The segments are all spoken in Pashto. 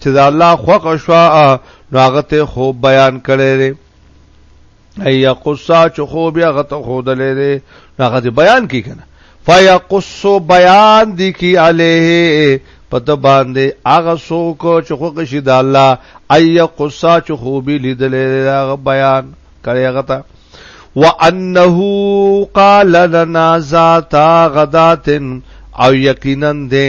چې دا الله خوښ شو نو هغه ته خوب بیان کړي لري اي قصا چې خوب یې هغه ته خود لري هغه دې بیان کی کنه فیقص بیان دی کی علیه پته باندې هغه څوک چې خوښ شي دا الله اي قصا چې خوب لیدلې هغه بیان کړي هغه ته وانه قال لنا ذات غداتن او یقینا دې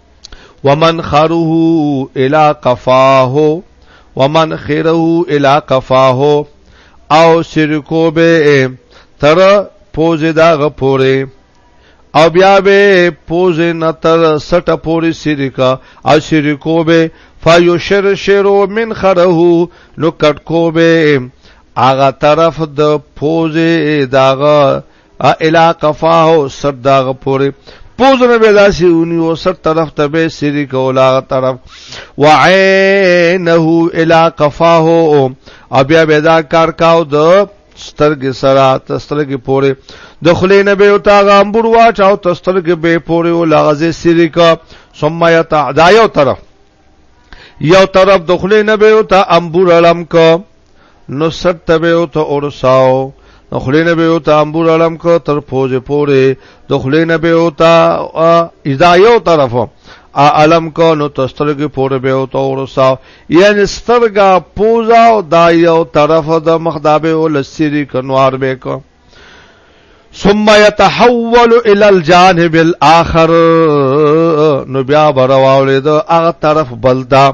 ومن خره الى قفاه ومن خره الى قفاه او سرکو به تر پوز دا غپوره او بیا به پوز نتر سټ پوری سرکا او سرکو به فیشرشرو من خره نو کټکو به اغه طرف د پوز داغه ا الا قفاه سر داغه پوره پوزنه به داسې ونی او سر طرف ته به سری کولا طرف وعينه الا قفاه او بیا به دا کار کاو د سترګې سره تسترګې پوره د خلې نه به او تا غامبور واچاو تسترګې به پوره او لغزه سری کا ثم يتعدا یو طرف یو طرف د خلې نه به او ته امبور اړم کو نو سټ ته به او ته اورساو نو خلې نه به او ته امبور اړم کو تر پوزې پورې د خلې نه به او ته اذا یو طرف علم کو نو تسترګې پورې به او ته اورساو یعنی سترګا پوزا او دا یو طرف د مخدابه او لسری کنوار به کو ثم يتحول الى الجانب الاخر نو بیا برواولې دا هغه طرف بلدا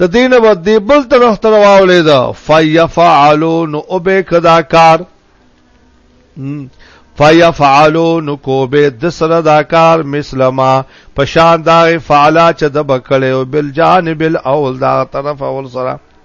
د دین و دی بل طرف تر واولې دا فیفعلون او به کدا کار فیفعلون کو به د سره دا کار مسلما پشان دا فعلا چې د بکړې او بل جانب الاول دا طرف اول سره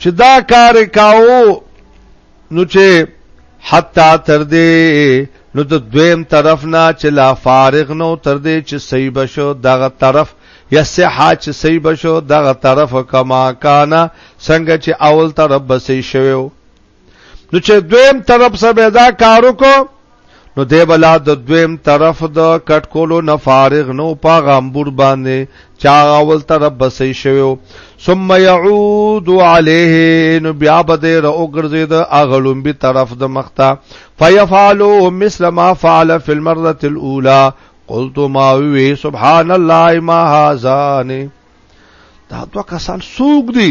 چې دا کار کاو نو چې حتا تر دې نو د دویم طرف نه چې لا فارغ نو تر دې چې صحیح بشو دغه طرف یا صحه چې صحیح بشو دغه طرف کما کانا څنګه چې اول طرف بسې شویو نو چې دویم طرف سره دا کارو کو نو دی بلا د دویم طرف د کټ کولو نه فارغ نو پاغامبور باندې چا اول طرف بسې شوو ثم يعود عليه نو بیا به د اوګرځي د اغلوم به طرف د مختا فيفعلوا مثل ما فعل في المره الاولى قلت ما وي سبحان الله ما هذا دا دوه کسان سوق دي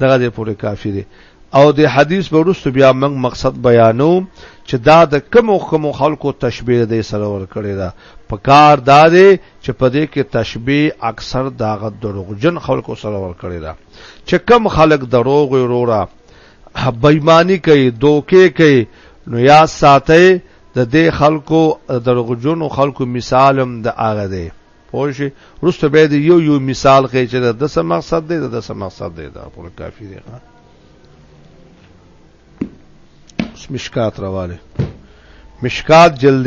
دغه دې پورې کافی دی او د حدیث په ورستو بیا موږ مقصد بیانو چې دا د کم او کم خلکو تشبیه دې سره ور کړی دا په کار دا دی چې په دې کې تشبیه اکثر داغه دروغجن خلکو سره ور کړی دا چې کم خلک دروغ وروره بېمانی کوي دوکې کوي نو یا ساتي د دې خلکو دروغجن خلکو مثالم د اغه دی پوه شي وروسته به د یو یو مثال کې چې د څه مقصد دی د څه مقصد دی دا پوره کافی دی ها مشکات راواله مشکات جلد